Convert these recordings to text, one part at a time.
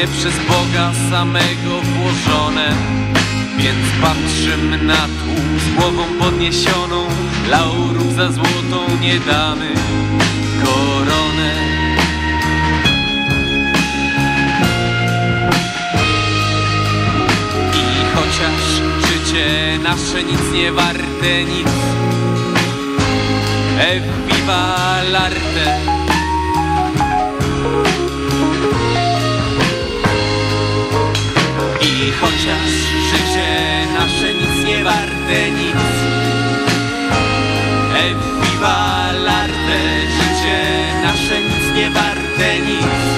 nie przez Boga samego włożone. Więc patrzymy na tłum z głową podniesioną Laurów za złotą nie damy. Koronę. I chociaż życie nasze nic nie warte nic. Eviva l'arte chociaż życie nasze nic nie warte nic. Eviva l'arte Życie nasze nic nie warte nic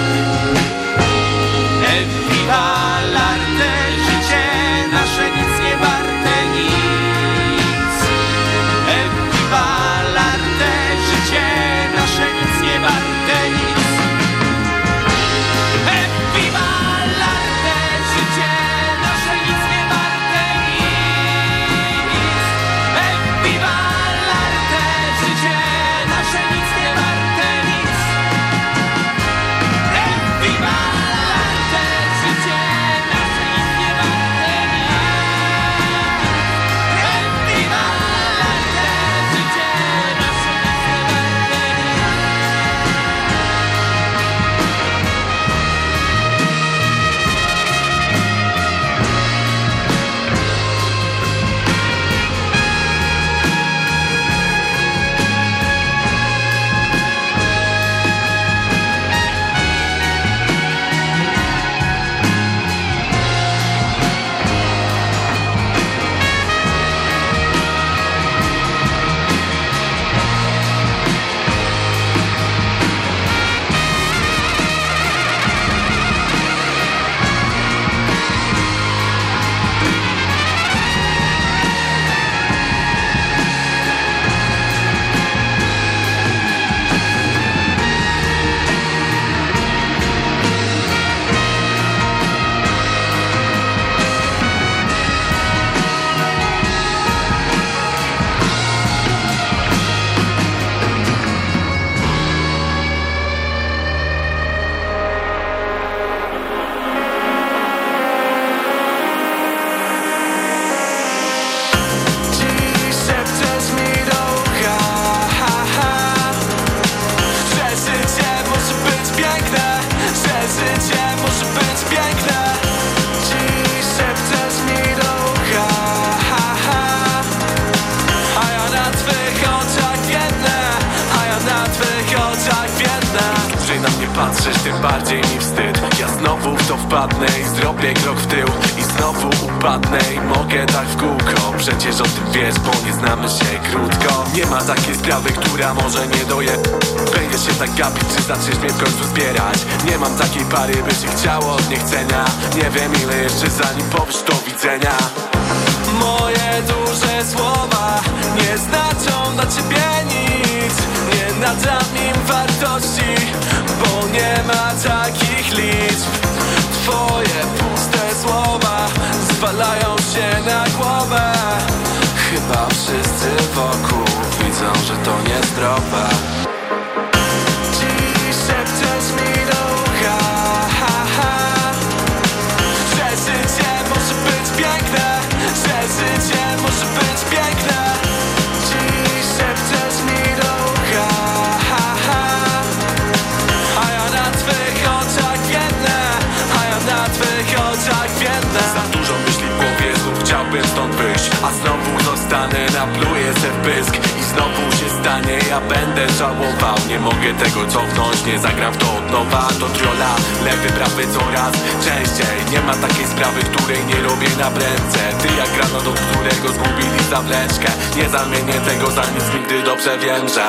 pysk I znowu się stanie, ja będę żałował. Nie mogę tego cofnąć, nie zagram w to od nowa. To triola, lewy, prawy coraz częściej. Nie ma takiej sprawy, której nie robię na bręce Ty jak granat, od którego zgubili zawleczkę. Nie zamienię tego za nic, nigdy dobrze wiem, że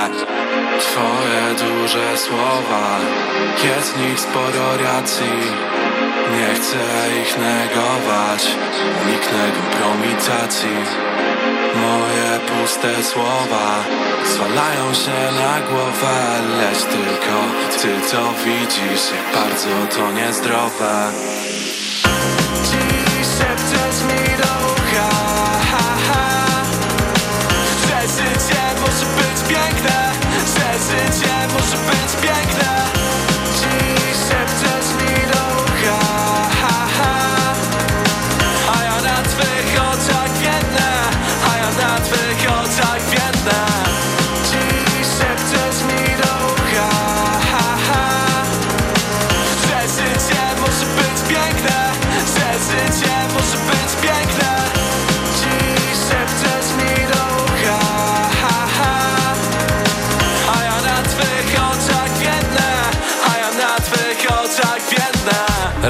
Twoje duże słowa Jest w nich sporo racji. Nie chcę ich negować Uniknę kompromitacji Moje puste słowa Zwalają się na głowę Lecz tylko ty to widzisz Jak bardzo to niezdrowe Dziś szepczesz mi do ucha ha, ha. Że życie może być piękne Że życie może być piękne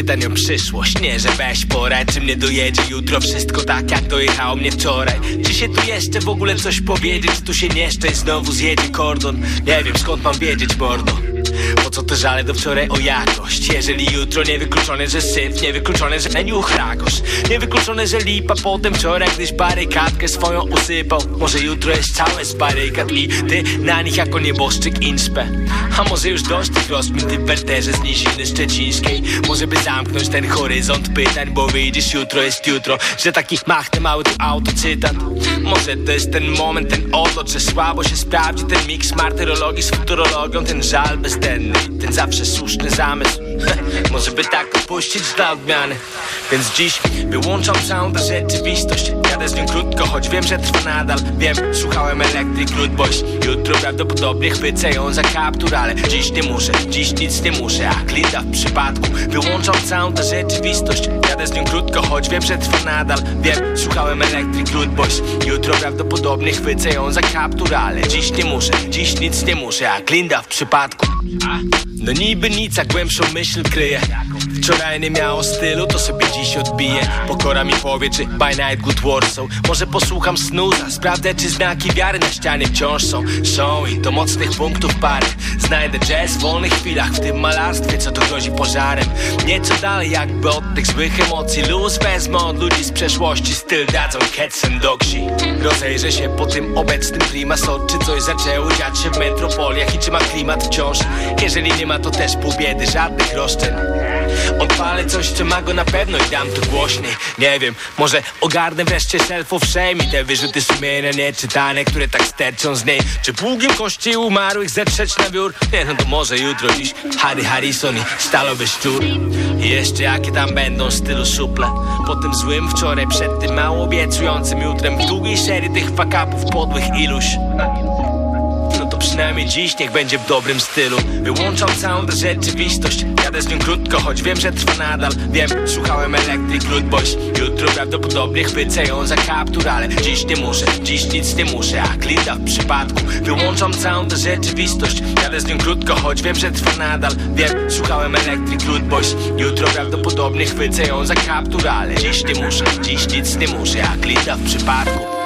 Pytań o przyszłość. Nie, że weź porać, czy mnie dojedzie jutro. Wszystko tak, jak dojechało mnie wczoraj. Czy się tu jeszcze w ogóle coś powiedzieć? Tu się nieszczę i znowu zjedzie kordon? Nie wiem, skąd mam wiedzieć, mordo? Po co te żale do wczoraj o jakość? Jeżeli jutro niewykluczone, że syf Niewykluczone, że menu chragosz Niewykluczone, że lipa Potem wczoraj, gdyś barykadkę swoją usypał. Może jutro jest całe z barykad I ty na nich jako nieboszczyk inspę. A może już dość tych rozkmin Ty berterze z niziny szczecińskiej. Może by zamknąć ten horyzont pytań Bo widzisz, jutro jest jutro Że taki machny mały tu autocytat. Może to jest ten moment, ten odlot Że słabo się sprawdzi ten miks martyrologii z futurologią Ten żal bezdenny, ten zawsze słuszny zamysł. Może by tak puścić dla odmiany. Więc dziś wyłączam tę rzeczywistość. Jadę z nią krótko, choć wiem, że trwa nadal. Wiem, słuchałem Electric Root Boys Jutro prawdopodobnie chwycę ją za kaptur Ale dziś nie muszę, dziś nic nie muszę. A klita w przypadku Wyłączam całą tę rzeczywistość Jadę z nią krótko, choć wiem, że trwa nadal. Wiem, słuchałem Electric Root Boys Jutro prawdopodobnie chwycę ją za kaptur Ale dziś nie muszę, dziś nic nie muszę A klinda w przypadku no niby nic, a głębszą myśl kryje Wczoraj nie miało stylu, to sobie dziś odbije Pokora mi powie, czy by night good Warsaw Może posłucham snuza, sprawdzę czy znaki wiary na ścianie wciąż są. Są i do mocnych punktów parę. Znajdę jazz w wolnych chwilach, w tym malarstwie, co to grozi pożarem. Nieco dalej jakby od tych złych emocji. Luz wezmę od ludzi z przeszłości, styl dadzą ketsem dogsi Rozejrzę się po tym obecnym klimasot Czy coś zaczęło dziać się w metropoliach i czy ma klimat wciąż. Jeżeli nie ma to też pół biedy, żadnych roszczeń. Odpalę coś, co ma go na pewno i dam to głośniej. Nie wiem, może ogarnę wreszcie self of shame I te wyrzuty sumienia nieczytane, które tak sterczą z niej. Czy pługiem kości umarłych zetrzeć na wiór? Nie no to może jutro dziś. Harry Harrison i stalowy szczur. I jeszcze jakie tam będą stylu suple. Po tym złym wczoraj, przed tym mało obiecującym jutrem W długiej serii tych fakapów podłych iluś przynajmniej dziś niech będzie w dobrym stylu. Wyłączam całą tę rzeczywistość Jadę z nią krótko, choć wiem, że trwa nadal. Wiem, słuchałem Electric Root Boys Jutro prawdopodobnie chwycę ją za kaptur Ale dziś nie muszę, dziś nic nie muszę A klita w przypadku. Wyłączam całą tę rzeczywistość Jadę z nią krótko, choć wiem, że trwa nadal. Wiem, słuchałem Electric Root Boys Jutro prawdopodobnie chwycę ją za kaptur Ale dziś nie muszę, dziś nic nie muszę A klita w przypadku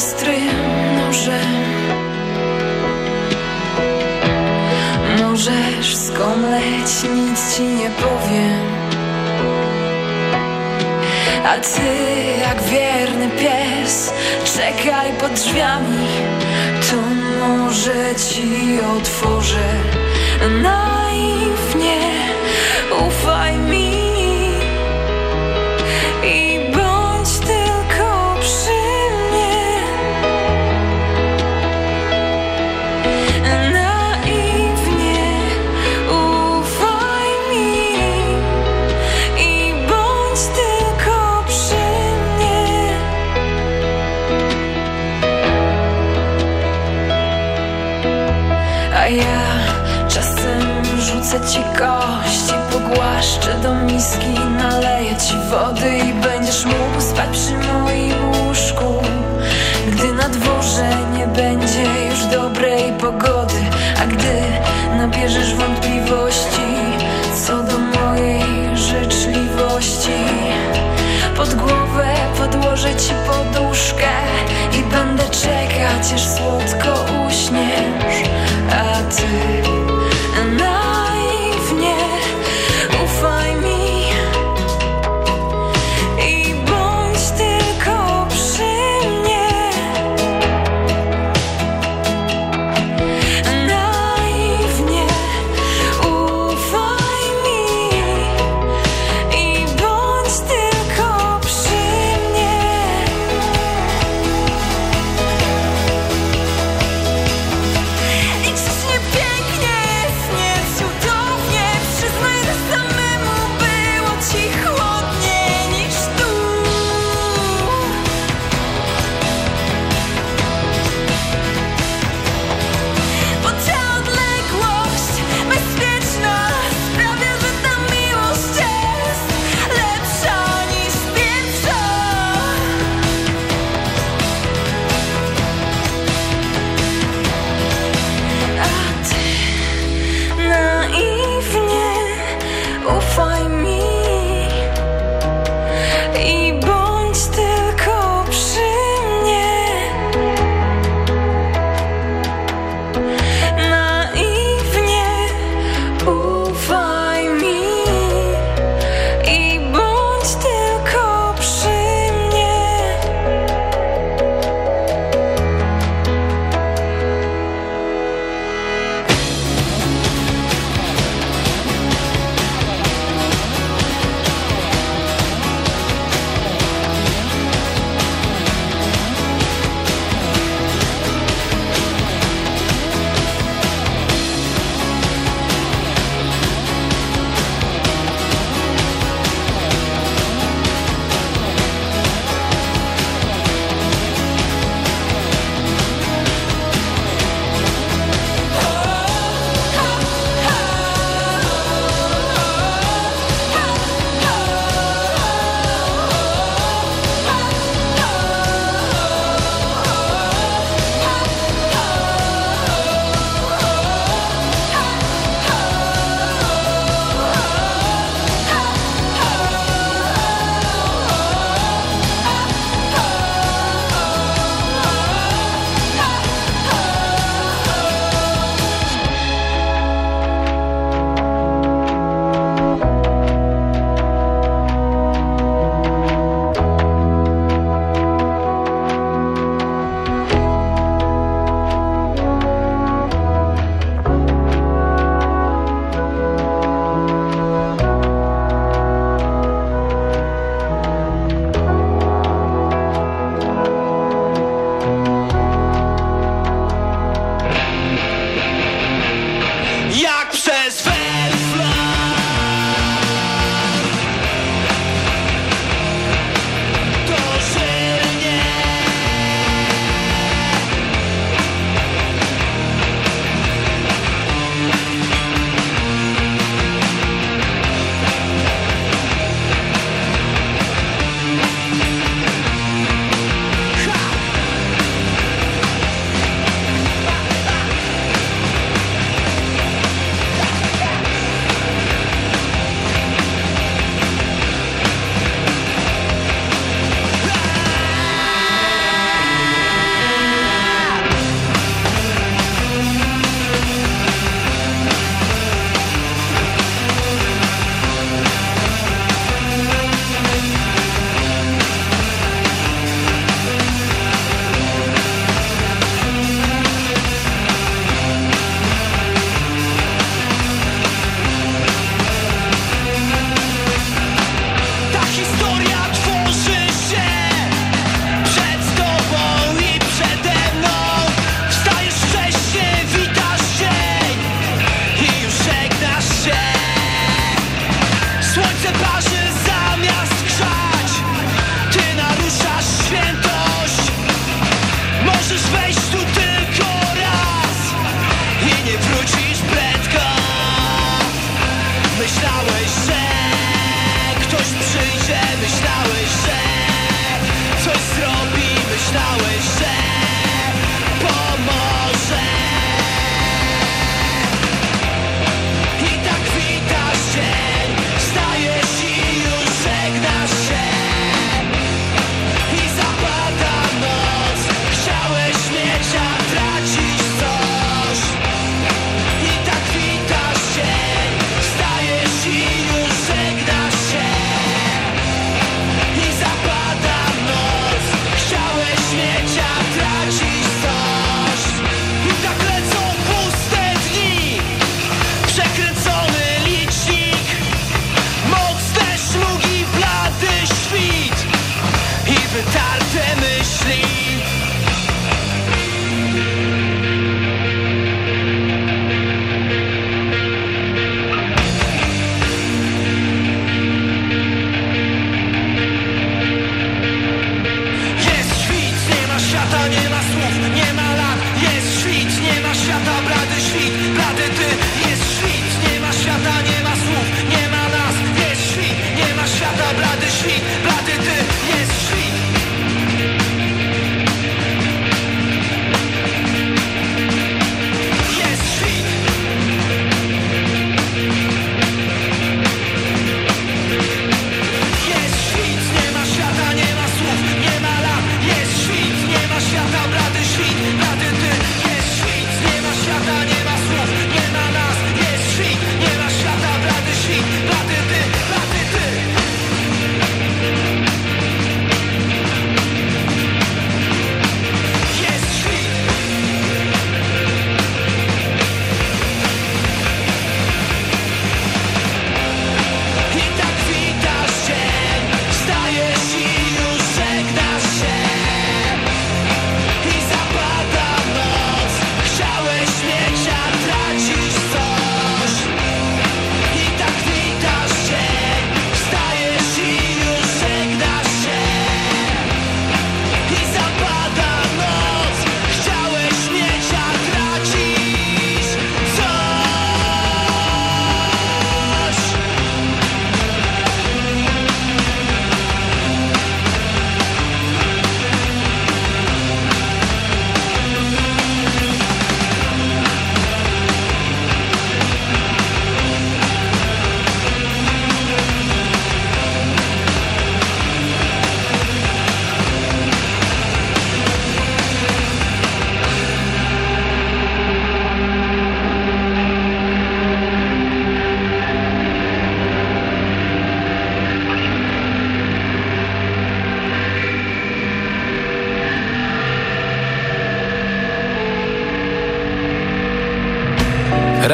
ostry nożem Możesz skomleć, nic ci nie powiem. A ty jak wierny pies Czekaj pod drzwiami. To może ci otworzę. Naiwnie ufaj mi. ci kości Pogłaszczę do miski Naleję ci wody I będziesz mógł spać przy moim łóżku. Gdy na dworze nie będzie już dobrej pogody A gdy nabierzesz wątpliwości Co do mojej życzliwości. Pod głowę podłożę ci poduszkę I będę czekać aż słodko uśniesz.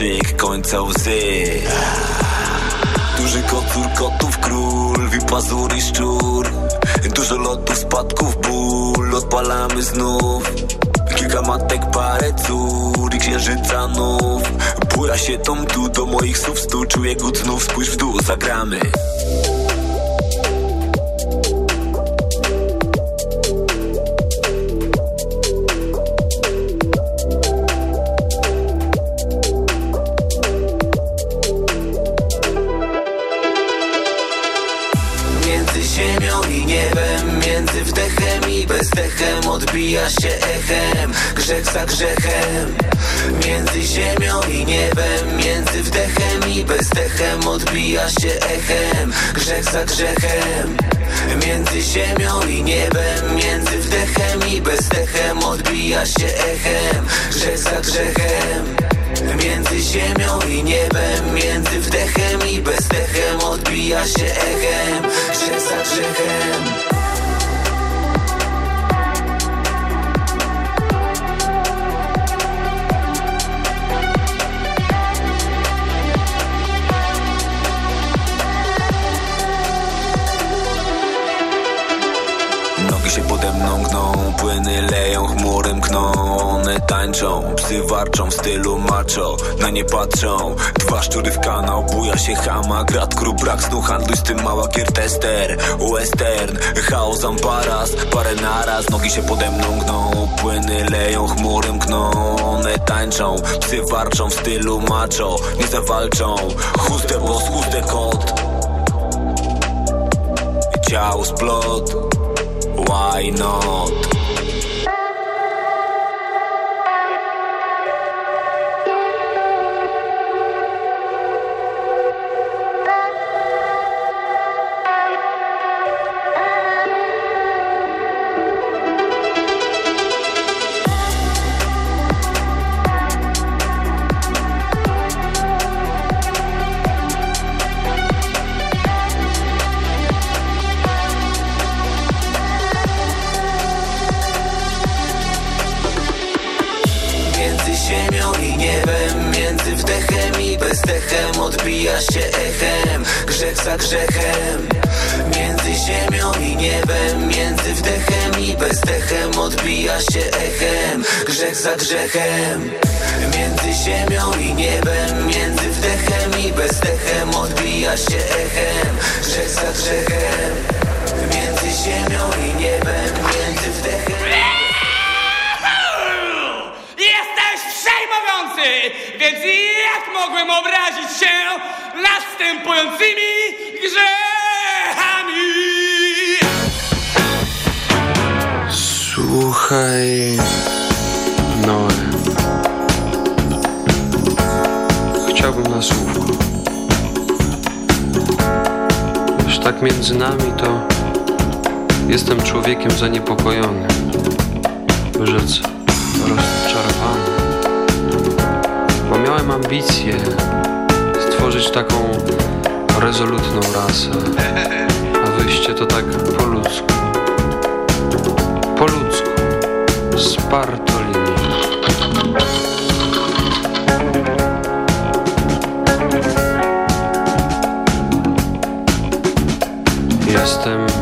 Krzyk, końca łzy. Duży kocur, kotów król, pazury szczur. Dużo lotów, spadków, ból, odpalamy znów. Kilka matek, parę cór i księżyca nów. Bura się tą tu do moich słów stu Czuję głód znów, spójrz w dół, zagramy grzechem Między ziemią i niebem Między wdechem i bezdechem Odbija się echem. Grzech za grzechem Między ziemią i niebem Między wdechem i bezdechem Odbija się echem. Grzech za grzechem Między ziemią i niebem Między wdechem i bezdechem odbija się echem. Grzech za grzechem się pode mną gną Płyny leją, chmury mkną. One tańczą, psy warczą w stylu macho Na nie patrzą, dwa szczury w kanał Buja się hama, grat, krub, brak snu Handluj z tym mała kiertester. Western, chaos, ambaras Parę naraz, nogi się pode mną gną Płyny leją, chmury mkną. One tańczą, psy warczą w stylu macho Nie zawalczą, chuste boss, chuste kot. Ciał splot why not? Słuchaj, Noe. Chciałbym na słówko. Już tak między nami to jestem człowiekiem zaniepokojonym. Rzec rozczarowany. Bo miałem ambicje stworzyć taką rezolutną rasę. A wyjście to tak po ludzku. Po ludzku. Spartolini. Jestem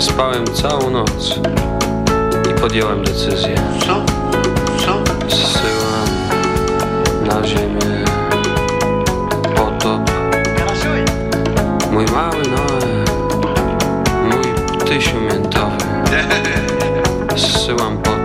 nie spałem całą noc i podjąłem decyzję. Co? Co? Zsyłam na ziemię potop. Mój mały Noe, mój tysiu miętowy. Zsyłam. Potop.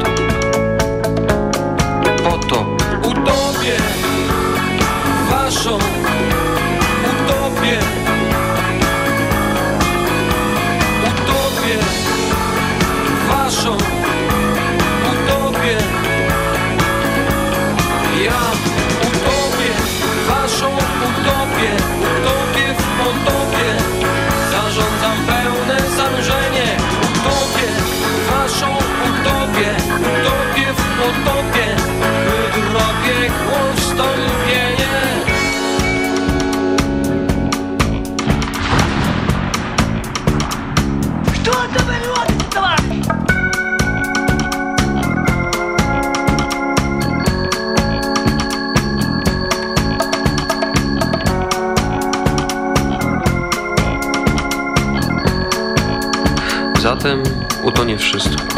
Wszystko.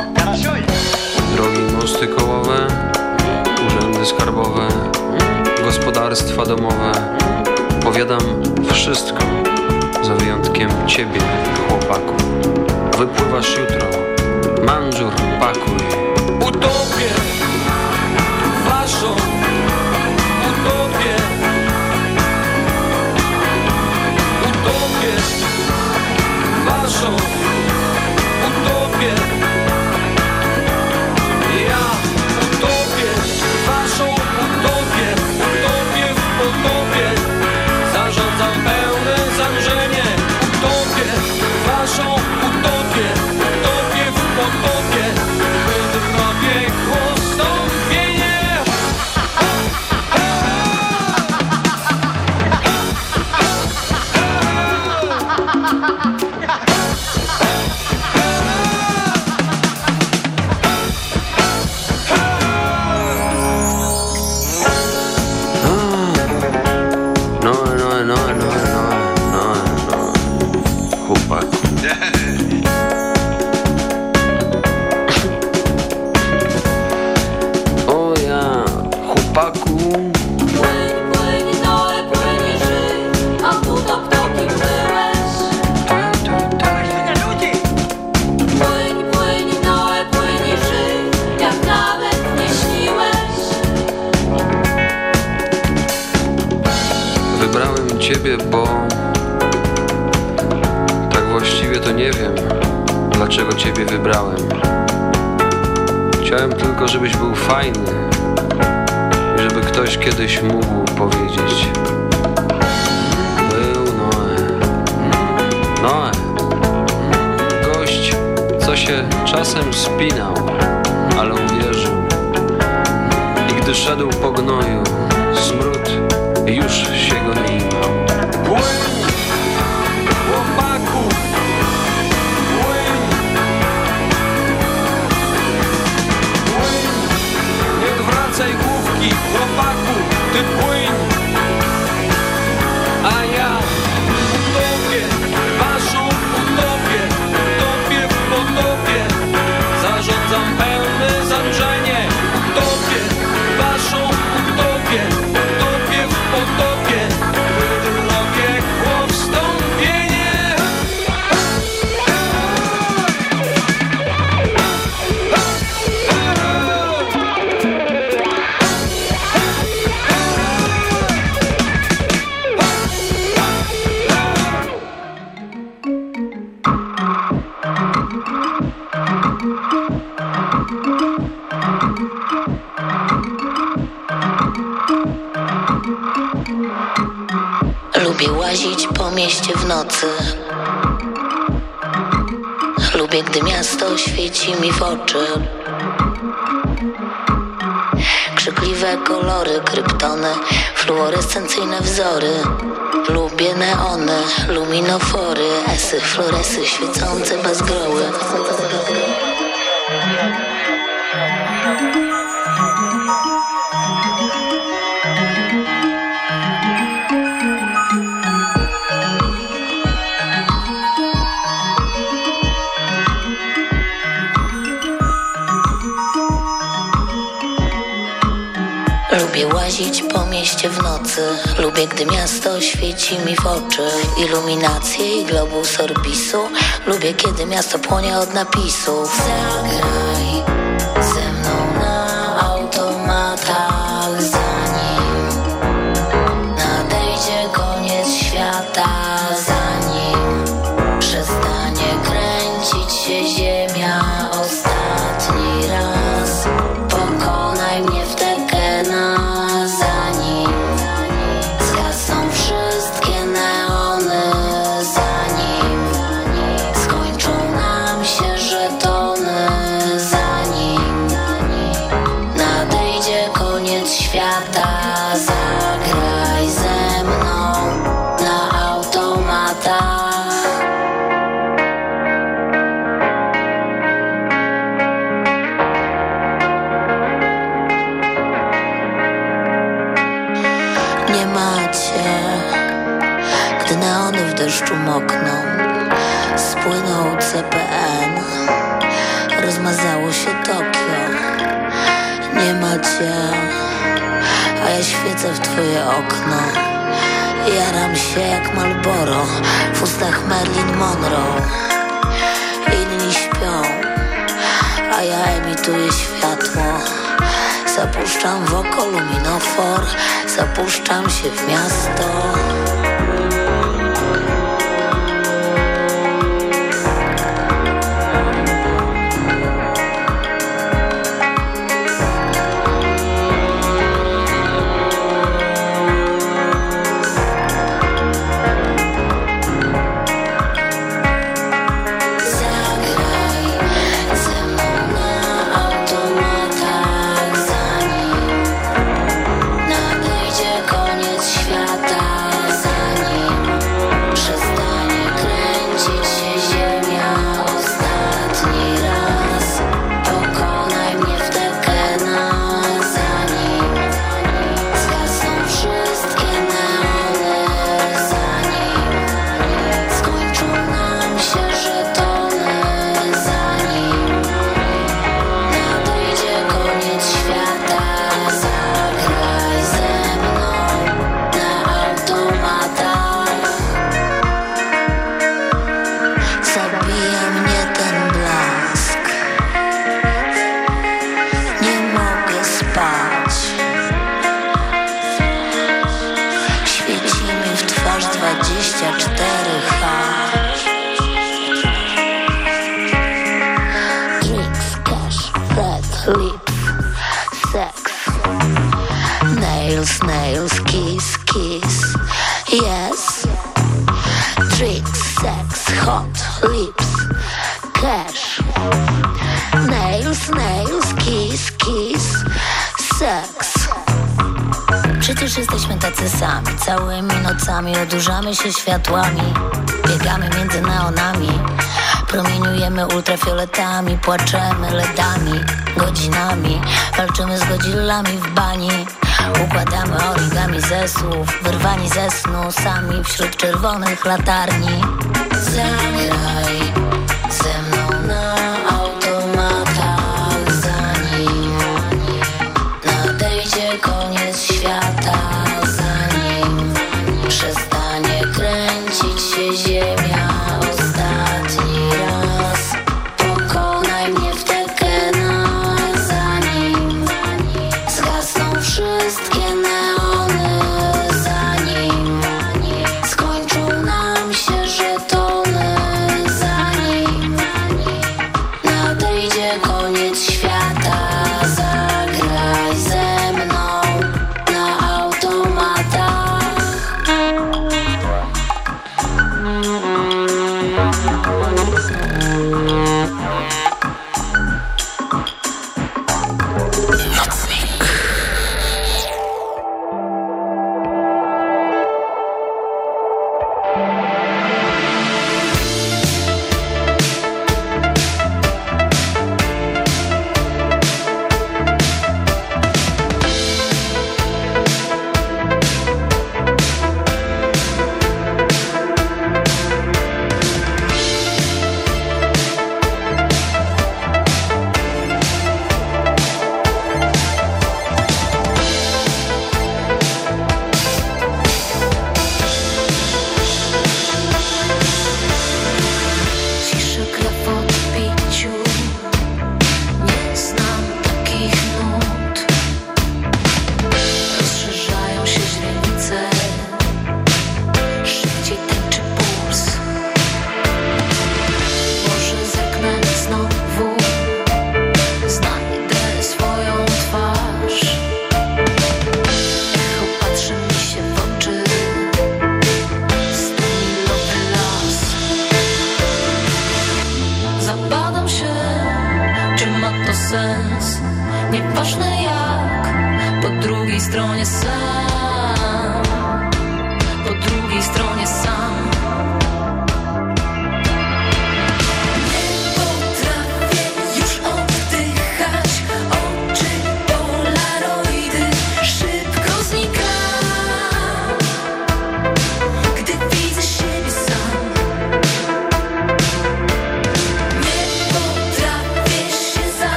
Lubię łazić po mieście w nocy. Lubię, gdy miasto świeci mi w oczy. Krzykliwe kolory, kryptony, fluorescencyjne wzory. Lubię neony, luminofory, esy, floresy świecące bez łazić po mieście w nocy. Lubię, gdy miasto świeci mi w oczy. Iluminacje i globus orbisu. Lubię, kiedy miasto płonie od napisów Zagraj ze mną na automatach Zanim nadejdzie koniec świata CPN Rozmazało się Tokio. Nie macie A ja świecę w twoje okno. Jaram się jak Malboro W ustach Marilyn Monroe. Inni śpią A ja emituję światło. Zapuszczam w oko luminofor Zapuszczam się w miasto Nails, nails, kiss, kiss. Yes. Drinks, sex, hot lips, cash. Nails, nails, kiss, kiss, sex. Przecież jesteśmy tacy sami? Całymi nocami odurzamy się światłami. Biegamy między neonami. Promieniujemy ultrafioletami Płaczemy ledami, godzinami. Walczymy z godzillami w bani Układamy origami ze słów Wyrwani ze snu Sami wśród czerwonych latarni. Zagraj ze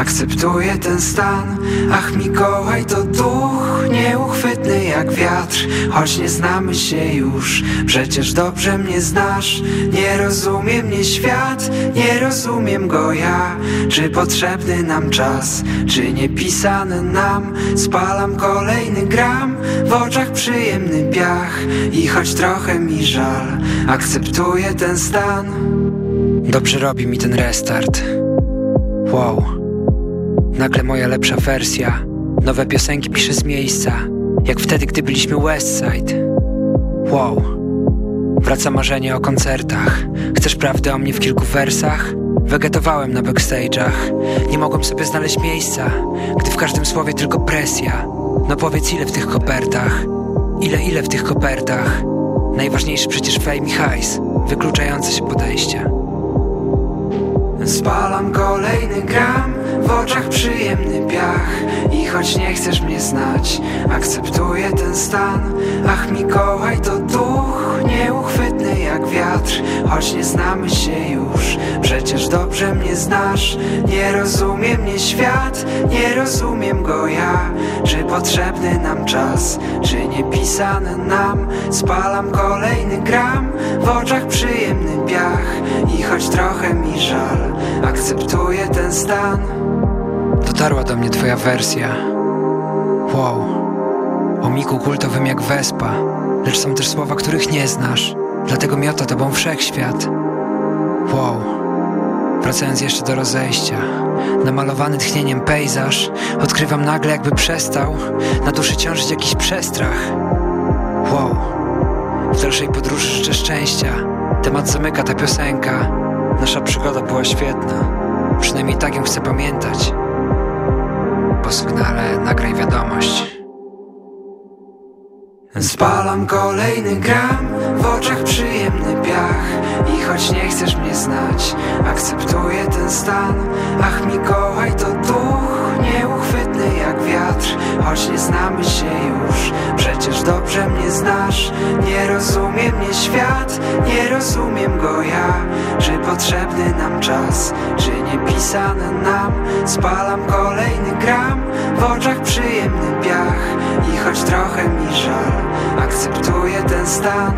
Akceptuję ten stan. Ach Mikołaj to duch Nieuchwytny jak wiatr. Choć nie znamy się już Przecież dobrze mnie znasz. Nie rozumie mnie świat Nie rozumiem go ja. Czy potrzebny nam czas Czy nie pisany nam? Spalam kolejny gram W oczach przyjemny piach. I choć trochę mi żal Akceptuję ten stan. Dobrze robi mi ten restart. Wow Nagle moja lepsza wersja. Nowe piosenki piszę z miejsca. Jak wtedy, gdy byliśmy Westside Wow. Wraca marzenie o koncertach. Chcesz prawdy o mnie w kilku wersach? Wegetowałem na backstage'ach. Nie mogłem sobie znaleźć miejsca Gdy w każdym słowie tylko presja. No powiedz ile w tych kopertach? Ile, ile w tych kopertach? Najważniejszy przecież fame i hajs Wykluczające się podejścia Spalam kolejny gram W oczach przyjemny piach. I choć nie chcesz mnie znać Akceptuję ten stan. Ach Mikołaj to duch Nieuchwytny jak wiatr. Choć nie znamy się już Przecież dobrze mnie znasz. Nie rozumie mnie świat Nie rozumiem go ja. Czy potrzebny nam czas Czy nie pisany nam? Spalam kolejny gram W oczach przyjemny piach. I choć trochę mi żal Akceptuję ten stan. Dotarła do mnie twoja wersja. Wow. O miku kultowym jak wespa. Lecz są też słowa, których nie znasz. Dlatego miota tobą wszechświat. Wow. Wracając jeszcze do rozejścia. Namalowany tchnieniem pejzaż. Odkrywam nagle jakby przestał. Na duszy ciążyć jakiś przestrach. Wow. Dalszej podróży życzę szczęścia. Temat zamyka ta piosenka Nasza przygoda była świetna. Przynajmniej tak ją chcę pamiętać. Po sygnale nagraj wiadomość. Spalam kolejny gram, w oczach przyjemny piach. I choć nie chcesz mnie znać, akceptuję ten stan. Ach Mikołaj to duch, nieuchwytny jak wiatr Choć nie znamy się już, przecież dobrze mnie znasz Nie rozumie mnie świat, nie rozumiem go ja. Czy potrzebny nam czas, czy nie pisane nam? Spalam kolejny gram, w oczach przyjemny piach. I choć trochę mi żal akceptuję ten stan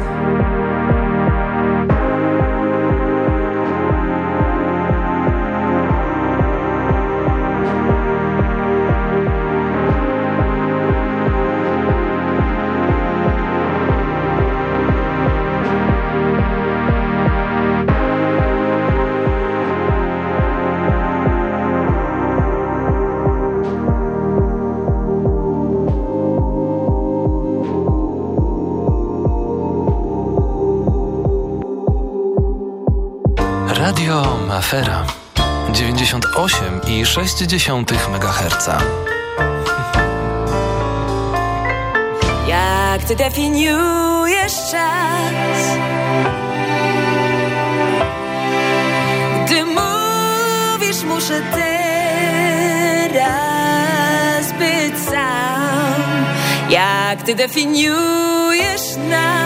98,6 MHz. Jak ty definiujesz czas? Gdy mówisz, muszę teraz być sam. Jak ty definiujesz nas?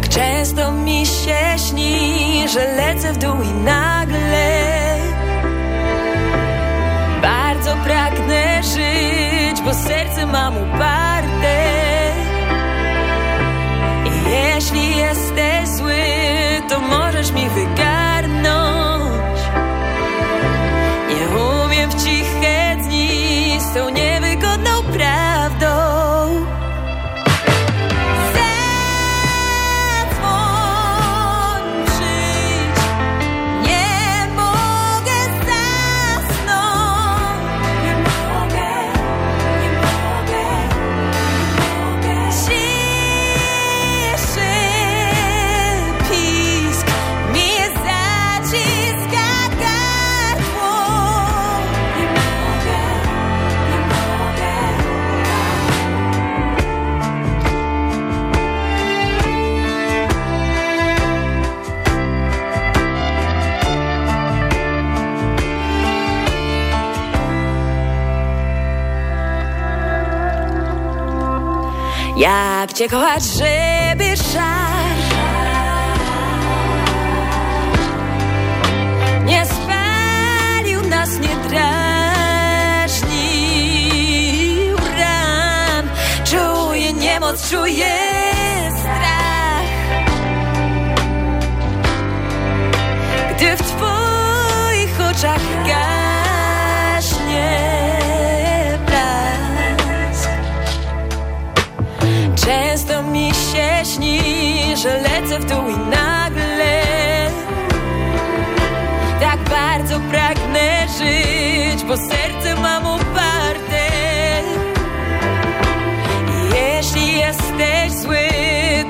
Tak często mi się śni, że lecę w dół i nagle Bardzo pragnę żyć, bo serce mam uparte Cię kochać, żeby żar Nie spalił nas, nie drażnił ran. Czuję niemoc, czuję że lecę w dół